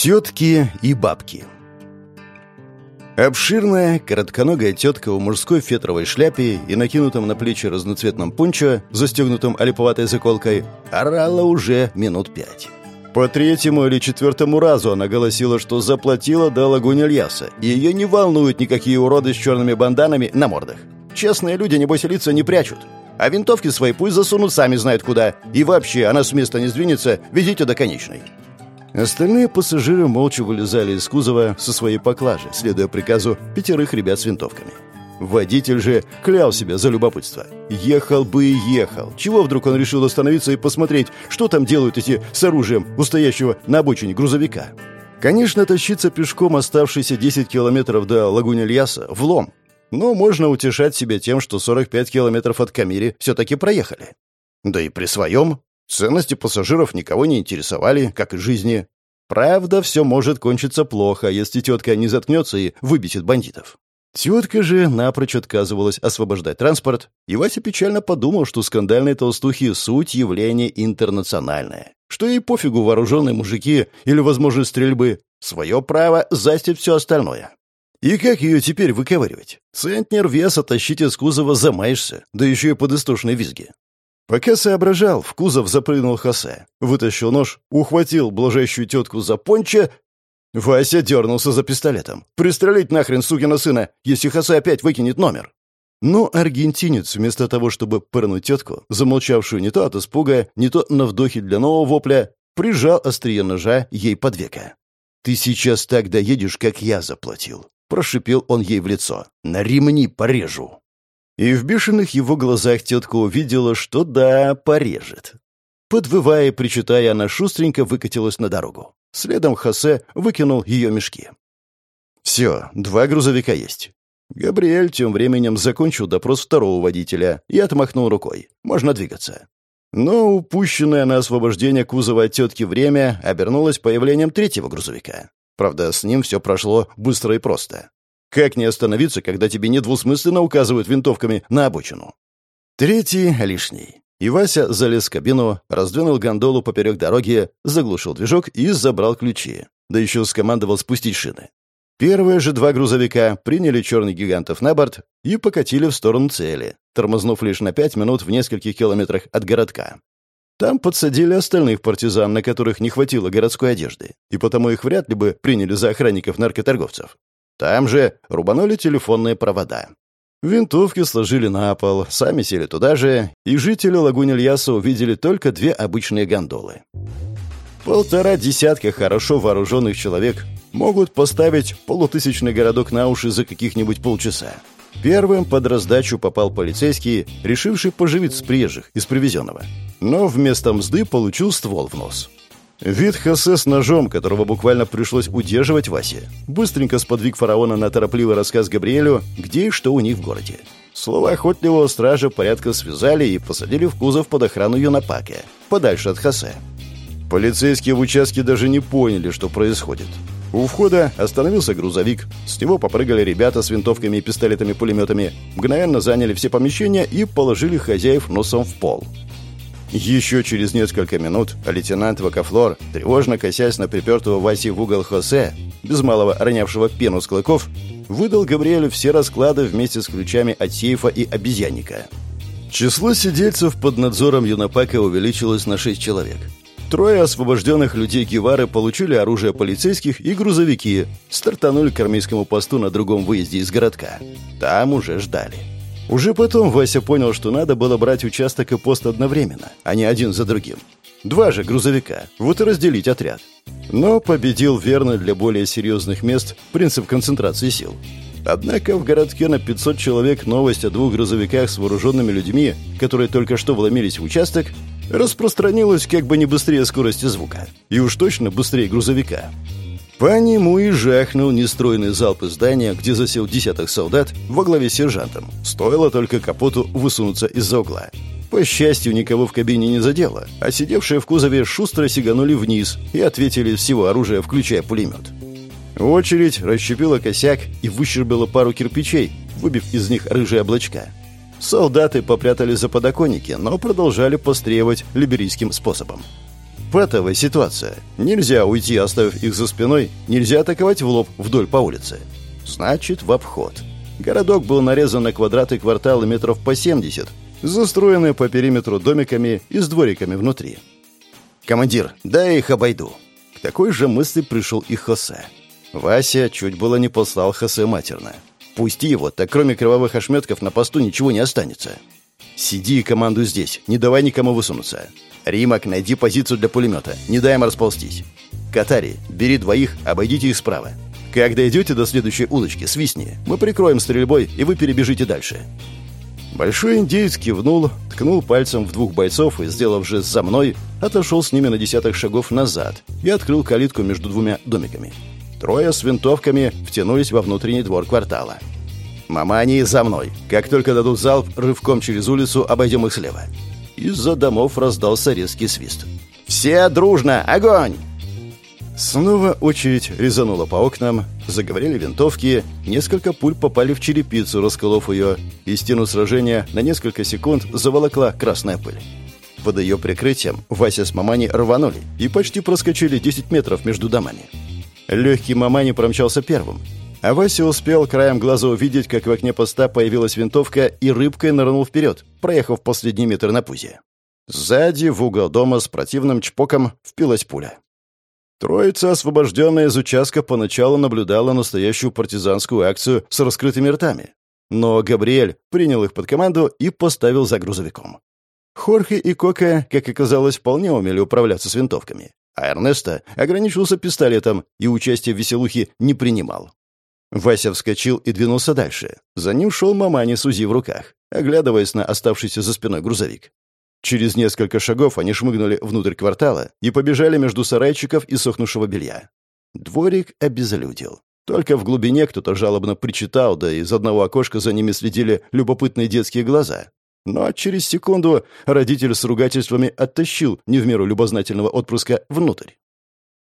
Тетки и бабки Обширная, коротконогая тетка в мужской фетровой шляпе и накинутом на плечи разноцветном пунчо, застегнутым олиповатой заколкой, орала уже минут пять. По третьему или четвертому разу она голосила, что заплатила до лагунь Ильяса, и ее не волнуют никакие уроды с черными банданами на мордах. Честные люди, небось, лица не прячут. А винтовки свои пусть засунут сами знают куда. И вообще, она с места не сдвинется, везите до конечной. Остальные пассажиры молча вылезали из кузова со своей поклажи, следуя приказу пятерых ребят с винтовками. Водитель же клял себя за любопытство. Ехал бы и ехал. Чего вдруг он решил остановиться и посмотреть, что там делают эти с оружием у стоящего на обочине грузовика? Конечно, тащиться пешком оставшиеся 10 километров до лагуни Ильяса – влом. Но можно утешать себя тем, что 45 километров от Камири все-таки проехали. Да и при своем Ценности пассажиров никого не интересовали, как и жизни. Правда, все может кончиться плохо, если тетка не заткнется и выбесит бандитов. Тетка же напрочь отказывалась освобождать транспорт, и Вася печально подумал, что скандальные толстухи — суть явление интернациональное. Что ей пофигу вооруженные мужики или возможность стрельбы. Свое право застит все остальное. И как ее теперь выковыривать? Центнер веса тащить из кузова замаешься, да еще и под истошные визги. Пока соображал, в кузов запрыгнул Хосе. Вытащил нож, ухватил блажащую тетку за понча. Вася дернулся за пистолетом. «Пристрелить нахрен сукина сына, если Хосе опять выкинет номер!» Но аргентинец, вместо того, чтобы пырнуть тетку, замолчавшую не то от испуга, не то на вдохе для нового вопля, прижал острие ножа ей под века. «Ты сейчас так доедешь, как я заплатил», — прошипел он ей в лицо. «На ремни порежу». И в бешеных его глазах тетка увидела, что да, порежет. Подвывая и причитая, она шустренько выкатилась на дорогу. Следом Хосе выкинул ее мешки. «Все, два грузовика есть». Габриэль тем временем закончил допрос второго водителя и отмахнул рукой. «Можно двигаться». Но упущенное на освобождение кузова от тетки время обернулось появлением третьего грузовика. Правда, с ним все прошло быстро и просто. Как не остановиться, когда тебе недвусмысленно указывают винтовками на обочину? Третий лишний. И Вася залез в кабину, раздвинул гондолу поперек дороги, заглушил движок и забрал ключи. Да еще скомандовал спустить шины. Первые же два грузовика приняли черных гигантов на борт и покатили в сторону цели, тормознув лишь на пять минут в нескольких километрах от городка. Там подсадили остальных партизан, на которых не хватило городской одежды, и потому их вряд ли бы приняли за охранников наркоторговцев. Там же рубанули телефонные провода. Винтовки сложили на пол, сами сели туда же, и жители лагуни Ильяса увидели только две обычные гондолы. Полтора десятка хорошо вооруженных человек могут поставить полутысячный городок на уши за каких-нибудь полчаса. Первым под раздачу попал полицейский, решивший поживиться с приезжих из привезенного. Но вместо мзды получил ствол в нос. Вид Хосе с ножом, которого буквально пришлось удерживать Васе, быстренько сподвиг фараона на торопливый рассказ Габриэлю, где и что у них в городе. Слова охотливого стража порядка связали и посадили в кузов под охрану Юнапаке, подальше от Хосе. Полицейские в участке даже не поняли, что происходит. У входа остановился грузовик, с него попрыгали ребята с винтовками и пистолетами-пулеметами, мгновенно заняли все помещения и положили хозяев носом в пол – еще через несколько минут лейтенант Вакафлор, тревожно косясь на припертого Васи в угол Хосе, без малого ронявшего пену с клыков, выдал Габриэлю все расклады вместе с ключами от сейфа и обезьянника. Число сидельцев под надзором Юнапака увеличилось на шесть человек. Трое освобожденных людей Гевары получили оружие полицейских и грузовики, стартанули к армейскому посту на другом выезде из городка. Там уже ждали. Уже потом Вася понял, что надо было брать участок и пост одновременно, а не один за другим. Два же грузовика, вот и разделить отряд. Но победил верно для более серьезных мест принцип концентрации сил. Однако в городке на 500 человек новость о двух грузовиках с вооруженными людьми, которые только что вломились в участок, распространилась как бы не быстрее скорости звука. И уж точно быстрее грузовика. По нему и жахнул нестройный залп из здания, где засел десяток солдат во главе с сержантом. Стоило только капоту высунуться из-за угла. По счастью, никого в кабине не задело, а сидевшие в кузове шустро сиганули вниз и ответили всего оружия, включая пулемет. Очередь расщепила косяк и выщербила пару кирпичей, выбив из них рыжие облачка. Солдаты попрятали за подоконники, но продолжали постревать либерийским способом. Патовая ситуация. Нельзя уйти, оставив их за спиной, нельзя атаковать в лоб вдоль по улице. Значит, в обход. Городок был нарезан на квадраты кварталы метров по 70, застроенные по периметру домиками и с двориками внутри. «Командир, дай их обойду». К такой же мысли пришел и Хосе. Вася чуть было не послал Хосе матерно. «Пусти его, так кроме кровавых ошметков на посту ничего не останется». «Сиди и команду здесь, не давай никому высунуться. Римак, найди позицию для пулемета, не дай им расползтись. Катари, бери двоих, обойдите их справа. Как дойдете до следующей улочки, свистни. Мы прикроем стрельбой, и вы перебежите дальше». Большой индеец кивнул, ткнул пальцем в двух бойцов и, сделав жест за мной, отошел с ними на десяток шагов назад и открыл калитку между двумя домиками. Трое с винтовками втянулись во внутренний двор квартала. «Мамани за мной. Как только дадут залп, рывком через улицу обойдем их слева». Из-за домов раздался резкий свист. «Все дружно! Огонь!» Снова очередь резанула по окнам, заговорили винтовки, несколько пуль попали в черепицу, расколов ее, и стену сражения на несколько секунд заволокла красная пыль. Под ее прикрытием Вася с Мамани рванули и почти проскочили 10 метров между домами. Легкий Мамани промчался первым, а Вася успел краем глаза увидеть, как в окне поста появилась винтовка и рыбкой нырнул вперед, проехав последний метр на пузе. Сзади, в угол дома с противным чпоком, впилась пуля. Троица, освобожденная из участка, поначалу наблюдала настоящую партизанскую акцию с раскрытыми ртами. Но Габриэль принял их под команду и поставил за грузовиком. Хорхе и Кока, как оказалось, вполне умели управляться с винтовками, а Эрнесто ограничился пистолетом и участие в веселухе не принимал. Вася вскочил и двинулся дальше. За ним шел Мамани с УЗИ в руках, оглядываясь на оставшийся за спиной грузовик. Через несколько шагов они шмыгнули внутрь квартала и побежали между сарайчиков и сохнувшего белья. Дворик обезлюдил. Только в глубине кто-то жалобно причитал, да из одного окошка за ними следили любопытные детские глаза. Но через секунду родитель с ругательствами оттащил не в меру любознательного отпрыска внутрь.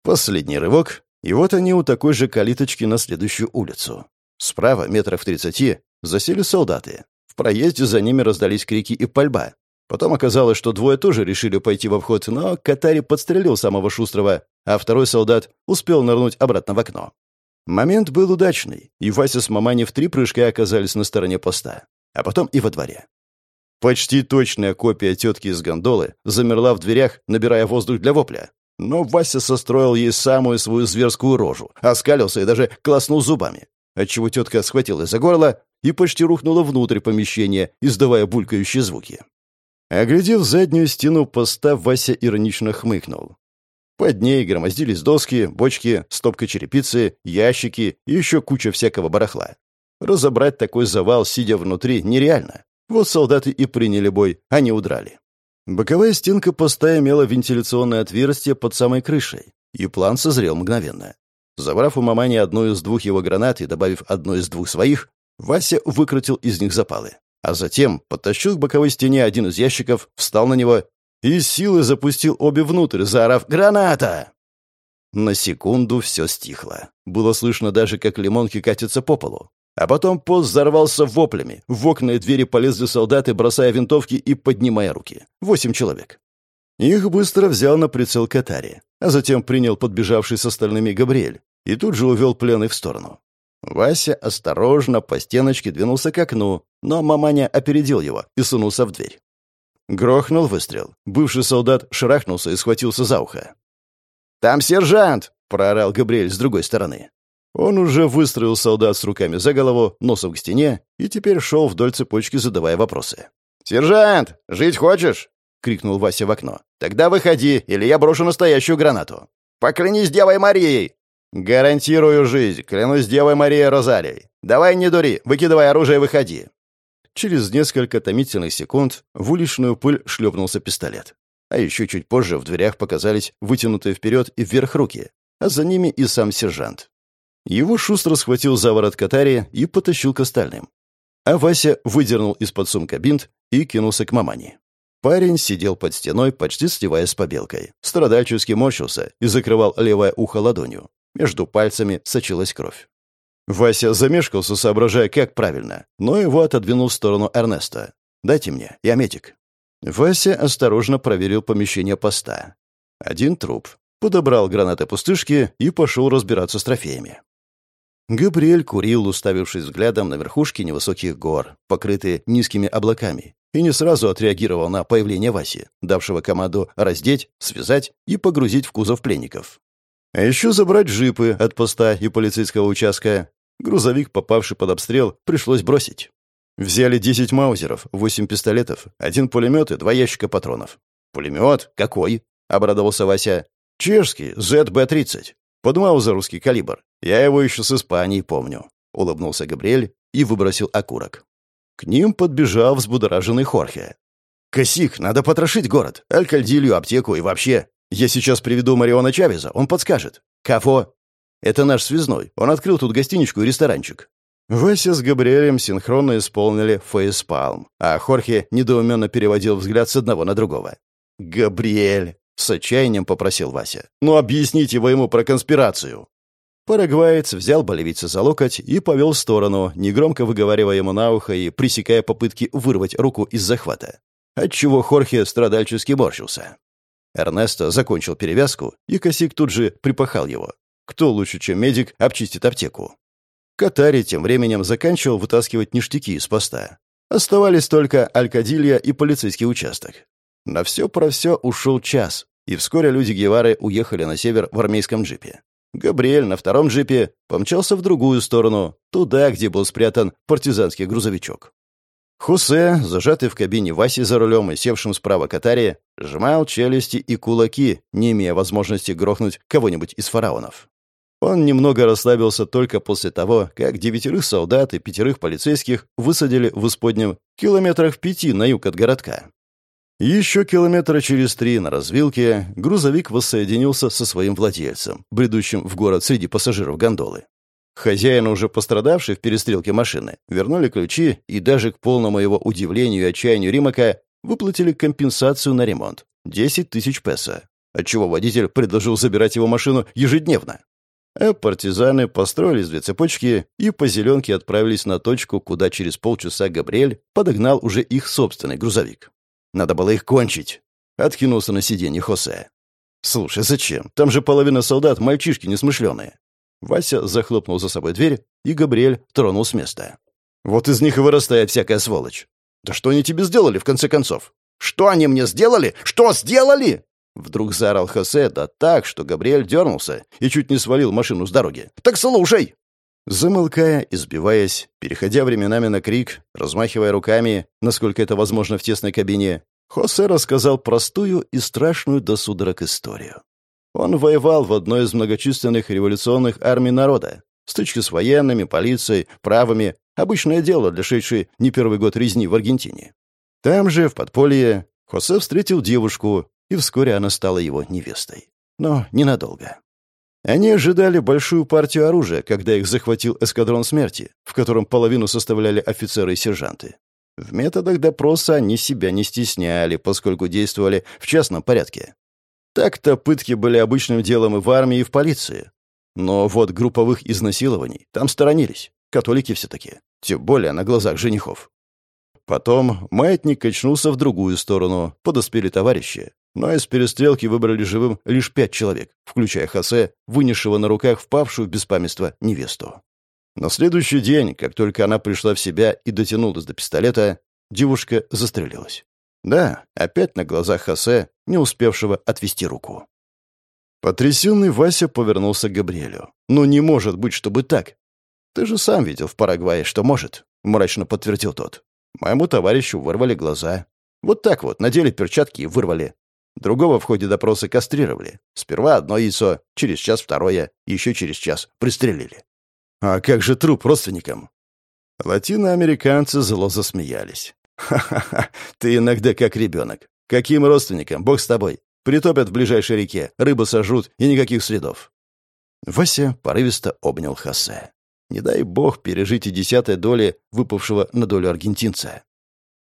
Последний рывок, и вот они у такой же калиточки на следующую улицу. Справа, метров тридцати, засели солдаты. В проезде за ними раздались крики и пальба. Потом оказалось, что двое тоже решили пойти в обход, но Катари подстрелил самого шустрого, а второй солдат успел нырнуть обратно в окно. Момент был удачный, и Вася с Мамани в три прыжка оказались на стороне поста, а потом и во дворе. Почти точная копия тетки из гондолы замерла в дверях, набирая воздух для вопля. Но Вася состроил ей самую свою зверскую рожу, оскалился и даже класнул зубами, отчего тетка схватилась за горло и почти рухнула внутрь помещения, издавая булькающие звуки. Оглядев заднюю стену поста, Вася иронично хмыкнул. Под ней громоздились доски, бочки, стопка черепицы, ящики и еще куча всякого барахла. Разобрать такой завал, сидя внутри, нереально. Вот солдаты и приняли бой, они удрали. Боковая стенка поста имела вентиляционное отверстие под самой крышей, и план созрел мгновенно. Забрав у Мамани одну из двух его гранат и добавив одну из двух своих, Вася выкрутил из них запалы а затем подтащил к боковой стене один из ящиков, встал на него и силой запустил обе внутрь, заорав «Граната!». На секунду все стихло. Было слышно даже, как лимонки катятся по полу. А потом пост взорвался воплями. В окна и двери полезли солдаты, бросая винтовки и поднимая руки. Восемь человек. Их быстро взял на прицел Катари, а затем принял подбежавший с остальными Габриэль и тут же увел пленный в сторону. Вася осторожно по стеночке двинулся к окну, но маманя опередил его и сунулся в дверь. Грохнул выстрел. Бывший солдат шарахнулся и схватился за ухо. «Там сержант!» — проорал Габриэль с другой стороны. Он уже выстроил солдат с руками за голову, носом к стене, и теперь шел вдоль цепочки, задавая вопросы. «Сержант, жить хочешь?» — крикнул Вася в окно. «Тогда выходи, или я брошу настоящую гранату. Поклянись Девой Марией!» «Гарантирую жизнь, клянусь Девой Марией Розалией. Давай не дури, выкидывай оружие и выходи». Через несколько томительных секунд в уличную пыль шлепнулся пистолет. А еще чуть позже в дверях показались вытянутые вперед и вверх руки, а за ними и сам сержант. Его шустро схватил за ворот Катари и потащил к остальным. А Вася выдернул из-под сумка бинт и кинулся к мамане. Парень сидел под стеной, почти сливаясь с побелкой. Страдальчески морщился и закрывал левое ухо ладонью. Между пальцами сочилась кровь. Вася замешкался, соображая, как правильно, но его отодвинул в сторону Эрнеста. «Дайте мне, я медик». Вася осторожно проверил помещение поста. Один труп. Подобрал гранаты-пустышки и пошел разбираться с трофеями. Габриэль курил, уставившись взглядом на верхушки невысоких гор, покрытые низкими облаками, и не сразу отреагировал на появление Васи, давшего команду раздеть, связать и погрузить в кузов пленников. А еще забрать джипы от поста и полицейского участка. Грузовик, попавший под обстрел, пришлось бросить. Взяли 10 маузеров, 8 пистолетов, один пулемет и два ящика патронов. «Пулемет? Какой?» — обрадовался Вася. «Чешский, ZB-30. Под маузеровский калибр. Я его еще с Испании помню», — улыбнулся Габриэль и выбросил окурок. К ним подбежал взбудораженный Хорхе. «Косик, надо потрошить город, алькальдилью, аптеку и вообще. Я сейчас приведу Мариона Чавеза, он подскажет». «Кафо?» «Это наш связной. Он открыл тут гостиничку и ресторанчик». Вася с Габриэлем синхронно исполнили фейспалм, а Хорхе недоуменно переводил взгляд с одного на другого. «Габриэль!» — с отчаянием попросил Вася. «Ну объясните вы ему про конспирацию!» Парагваец взял болевица за локоть и повел в сторону, негромко выговаривая ему на ухо и пресекая попытки вырвать руку из захвата. Отчего Хорхе страдальчески борщился. Эрнесто закончил перевязку, и Косик тут же припахал его. Кто лучше, чем медик, обчистит аптеку? Катари тем временем заканчивал вытаскивать ништяки из поста. Оставались только Алькадилья и полицейский участок. На все про все ушел час, и вскоре люди Гевары уехали на север в армейском джипе. Габриэль на втором джипе помчался в другую сторону, туда, где был спрятан партизанский грузовичок. Хусе, зажатый в кабине Васи за рулем и севшим справа Катари, сжимал челюсти и кулаки, не имея возможности грохнуть кого-нибудь из фараонов. Он немного расслабился только после того, как девятерых солдат и пятерых полицейских высадили в исподнем километрах пяти на юг от городка. Еще километра через три на развилке грузовик воссоединился со своим владельцем, бредущим в город среди пассажиров гондолы. Хозяина, уже пострадавший в перестрелке машины, вернули ключи и даже к полному его удивлению и отчаянию Римака выплатили компенсацию на ремонт — 10 тысяч песо, отчего водитель предложил забирать его машину ежедневно. А партизаны построились две цепочки и по зеленке отправились на точку, куда через полчаса Габриэль подогнал уже их собственный грузовик. Надо было их кончить. Откинулся на сиденье Хосе. «Слушай, зачем? Там же половина солдат, мальчишки несмышленые». Вася захлопнул за собой дверь, и Габриэль тронул с места. «Вот из них и вырастает всякая сволочь. Да что они тебе сделали, в конце концов?» «Что они мне сделали? Что сделали?» Вдруг заорал Хосе, да так, что Габриэль дернулся и чуть не свалил машину с дороги. «Так слушай!» Замолкая, избиваясь, переходя временами на крик, размахивая руками, насколько это возможно в тесной кабине, Хосе рассказал простую и страшную до судорог историю. Он воевал в одной из многочисленных революционных армий народа. Стычки с военными, полицией, правыми — обычное дело для шедшей не первый год резни в Аргентине. Там же, в подполье, Хосе встретил девушку, и вскоре она стала его невестой. Но ненадолго. Они ожидали большую партию оружия, когда их захватил эскадрон смерти, в котором половину составляли офицеры и сержанты. В методах допроса они себя не стесняли, поскольку действовали в частном порядке. Так-то пытки были обычным делом и в армии, и в полиции. Но вот групповых изнасилований там сторонились. Католики все-таки. Тем более на глазах женихов. Потом маятник качнулся в другую сторону, подоспели товарищи, но из перестрелки выбрали живым лишь пять человек, включая Хосе, вынесшего на руках впавшую в беспамятство невесту. На следующий день, как только она пришла в себя и дотянулась до пистолета, девушка застрелилась. Да, опять на глазах Хосе, не успевшего отвести руку. Потрясенный Вася повернулся к Габриэлю. «Ну не может быть, чтобы так!» «Ты же сам видел в Парагвае, что может», — мрачно подтвердил тот. «Моему товарищу вырвали глаза. Вот так вот, надели перчатки и вырвали. Другого в ходе допроса кастрировали. Сперва одно яйцо, через час второе, еще через час пристрелили. А как же труп родственникам? Латиноамериканцы зло засмеялись. «Ха-ха-ха, ты иногда как ребенок. Каким родственникам? Бог с тобой. Притопят в ближайшей реке, рыбу сожрут и никаких следов». Вася порывисто обнял Хосе. Не дай бог пережить и десятой доли выпавшего на долю аргентинца.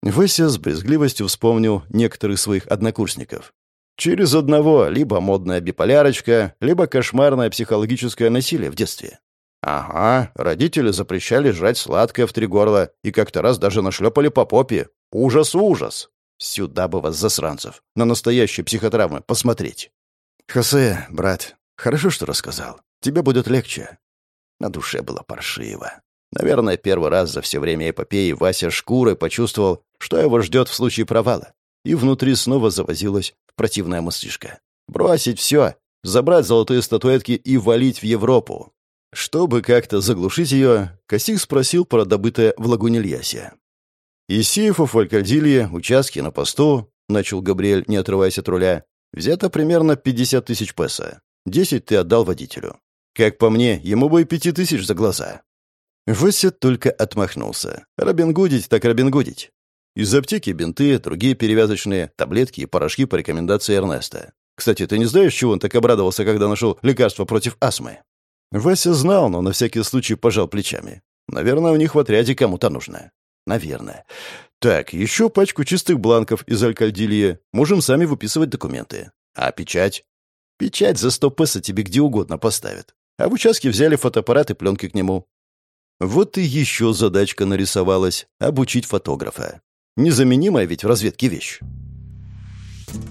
Вася с брезгливостью вспомнил некоторых своих однокурсников. Через одного либо модная биполярочка, либо кошмарное психологическое насилие в детстве. Ага, родители запрещали жрать сладкое в три горла и как-то раз даже нашлепали по попе. Ужас, ужас! Сюда бы вас, засранцев, на настоящие психотравмы посмотреть. «Хосе, брат, хорошо, что рассказал. Тебе будет легче». На душе было паршиво. Наверное, первый раз за все время эпопеи Вася шкурой почувствовал, что его ждет в случае провала. И внутри снова завозилась противная мыслишка. Бросить все, забрать золотые статуэтки и валить в Европу. Чтобы как-то заглушить ее, Косик спросил про добытое в лагуне Льясе. «Из сейфов в Алькальдилье, участки на посту», — начал Габриэль, не отрываясь от руля, «взято примерно 50 тысяч песо. Десять ты отдал водителю. Как по мне, ему бы и пяти тысяч за глаза». Вася только отмахнулся. Робин Гудить так Робин Гудить. Из аптеки бинты, другие перевязочные, таблетки и порошки по рекомендации Эрнеста. Кстати, ты не знаешь, чего он так обрадовался, когда нашел лекарство против астмы? Вася знал, но на всякий случай пожал плечами. Наверное, у них в отряде кому-то нужно. Наверное. Так, еще пачку чистых бланков из алькальдилья. Можем сами выписывать документы. А печать? Печать за сто песо тебе где угодно поставят. А в участке взяли фотоаппарат и пленки к нему. Вот и еще задачка нарисовалась — обучить фотографа. Незаменимая ведь в разведке вещь.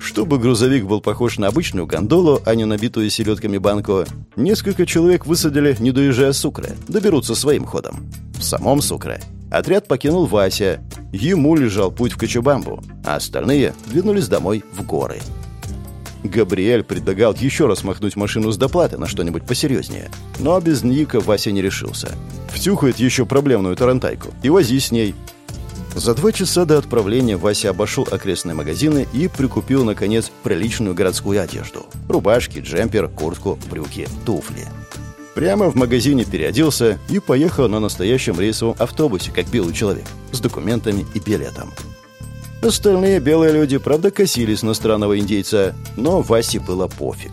Чтобы грузовик был похож на обычную гондолу, а не набитую селедками банку, несколько человек высадили, не доезжая Сукры, доберутся своим ходом. В самом Сукре отряд покинул Вася. Ему лежал путь в Кочубамбу, а остальные двинулись домой в горы. Габриэль предлагал еще раз махнуть машину с доплаты на что-нибудь посерьезнее. Но без Ника Вася не решился. Втюхает еще проблемную тарантайку и вози с ней, за два часа до отправления Вася обошел окрестные магазины и прикупил, наконец, приличную городскую одежду. Рубашки, джемпер, куртку, брюки, туфли. Прямо в магазине переоделся и поехал на настоящем рейсовом автобусе, как белый человек, с документами и билетом. Остальные белые люди, правда, косились на странного индейца, но Васе было пофиг.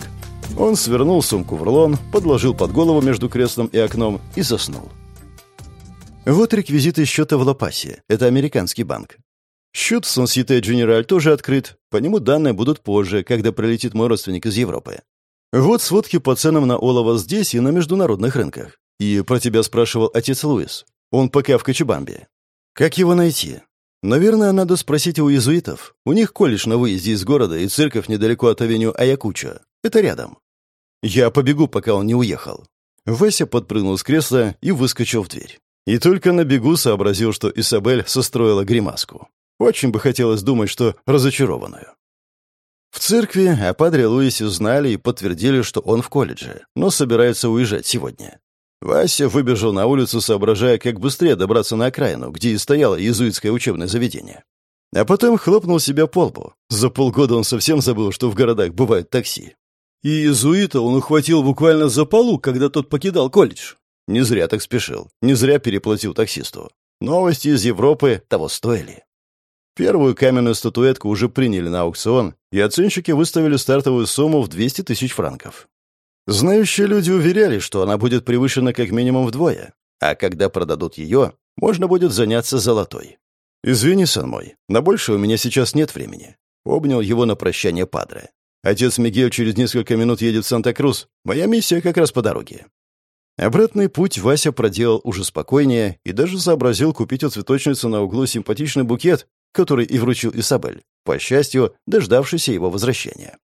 Он свернул сумку в рулон, подложил под голову между креслом и окном и заснул. Вот реквизиты счета в Лопасе. Это американский банк. Счет в Сонсите Дженераль тоже открыт. По нему данные будут позже, когда прилетит мой родственник из Европы. Вот сводки по ценам на олово здесь и на международных рынках. И про тебя спрашивал отец Луис. Он пока в Кочебамбе. Как его найти? Наверное, надо спросить у иезуитов. У них колледж на выезде из города и церковь недалеко от авеню Аякуча. Это рядом. Я побегу, пока он не уехал. Вася подпрыгнул с кресла и выскочил в дверь. И только на бегу сообразил, что Исабель состроила гримаску. Очень бы хотелось думать, что разочарованную. В церкви о падре Луисе знали и подтвердили, что он в колледже, но собирается уезжать сегодня. Вася выбежал на улицу, соображая, как быстрее добраться на окраину, где и стояло иезуитское учебное заведение. А потом хлопнул себя по лбу. За полгода он совсем забыл, что в городах бывают такси. И иезуита он ухватил буквально за полу, когда тот покидал колледж. Не зря так спешил, не зря переплатил таксисту. Новости из Европы того стоили. Первую каменную статуэтку уже приняли на аукцион, и оценщики выставили стартовую сумму в 200 тысяч франков. Знающие люди уверяли, что она будет превышена как минимум вдвое, а когда продадут ее, можно будет заняться золотой. «Извини, сан мой, на больше у меня сейчас нет времени», — обнял его на прощание Падре. «Отец Мигель через несколько минут едет в Санта-Крус. Моя миссия как раз по дороге. Обратный путь Вася проделал уже спокойнее и даже сообразил купить у цветочницы на углу симпатичный букет, который и вручил Исабель, по счастью, дождавшийся его возвращения.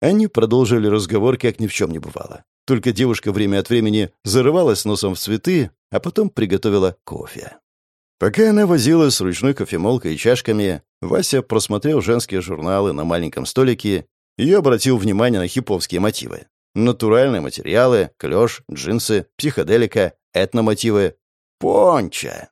Они продолжили разговор, как ни в чем не бывало. Только девушка время от времени зарывалась носом в цветы, а потом приготовила кофе. Пока она возилась с ручной кофемолкой и чашками, Вася просмотрел женские журналы на маленьком столике и обратил внимание на хиповские мотивы. Натуральные материалы, клеш, джинсы, психоделика, этномотивы. Понча.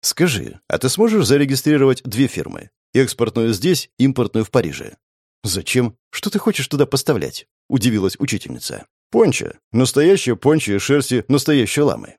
Скажи, а ты сможешь зарегистрировать две фирмы? Экспортную здесь, импортную в Париже. Зачем? Что ты хочешь туда поставлять? Удивилась учительница. Понча. Настоящая понча из шерсти настоящей ламы.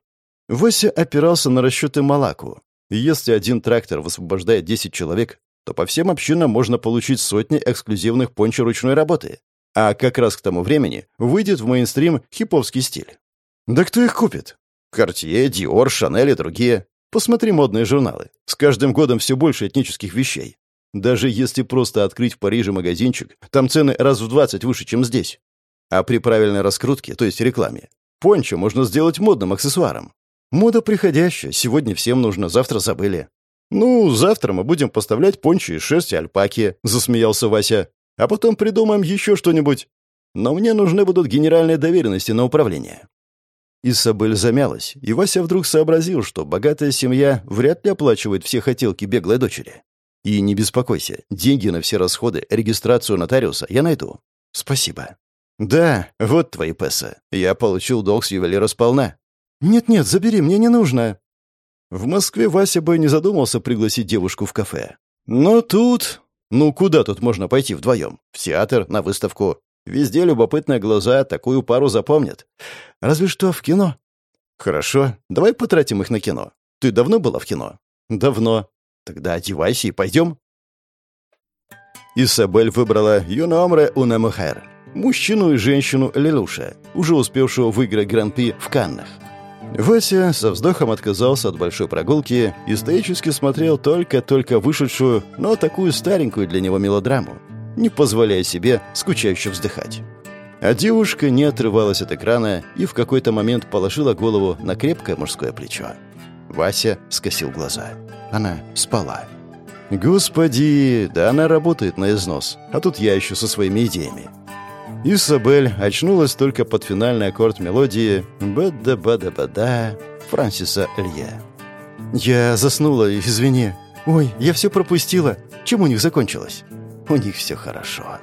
Вася опирался на расчеты Малаку. Если один трактор высвобождает 10 человек, то по всем общинам можно получить сотни эксклюзивных пончо ручной работы. А как раз к тому времени выйдет в мейнстрим хиповский стиль. Да кто их купит? Картье, Диор, Шанель и другие. Посмотри модные журналы. С каждым годом все больше этнических вещей. Даже если просто открыть в Париже магазинчик, там цены раз в 20 выше, чем здесь. А при правильной раскрутке, то есть рекламе, пончо можно сделать модным аксессуаром. Мода приходящая, сегодня всем нужно, завтра забыли. «Ну, завтра мы будем поставлять пончо из шерсти альпаки», — засмеялся Вася. А потом придумаем еще что-нибудь». но мне нужны будут генеральные доверенности на управление». Исабель замялась, и Вася вдруг сообразил, что богатая семья вряд ли оплачивает все хотелки беглой дочери. «И не беспокойся, деньги на все расходы, регистрацию нотариуса я найду». «Спасибо». «Да, вот твои песы. Я получил долг с ювелира сполна». «Нет-нет, забери, мне не нужно». В Москве Вася бы не задумался пригласить девушку в кафе. Но тут... Ну, куда тут можно пойти вдвоем? В театр, на выставку. Везде любопытные глаза такую пару запомнят. Разве что в кино. Хорошо, давай потратим их на кино. Ты давно была в кино? Давно. Тогда одевайся и пойдем. Исабель выбрала Юномре Унамухер, мужчину и женщину Лелуша, уже успевшего выиграть гран-при в Каннах. Вася со вздохом отказался от большой прогулки и стоически смотрел только-только вышедшую, но такую старенькую для него мелодраму, не позволяя себе скучающе вздыхать. А девушка не отрывалась от экрана и в какой-то момент положила голову на крепкое мужское плечо. Вася скосил глаза. Она спала. «Господи, да она работает на износ, а тут я еще со своими идеями». Исабель очнулась только под финальный аккорд мелодии «Бада-бада-бада» Франсиса Лье. «Я заснула, извини. Ой, я все пропустила. Чем у них закончилось?» «У них все хорошо».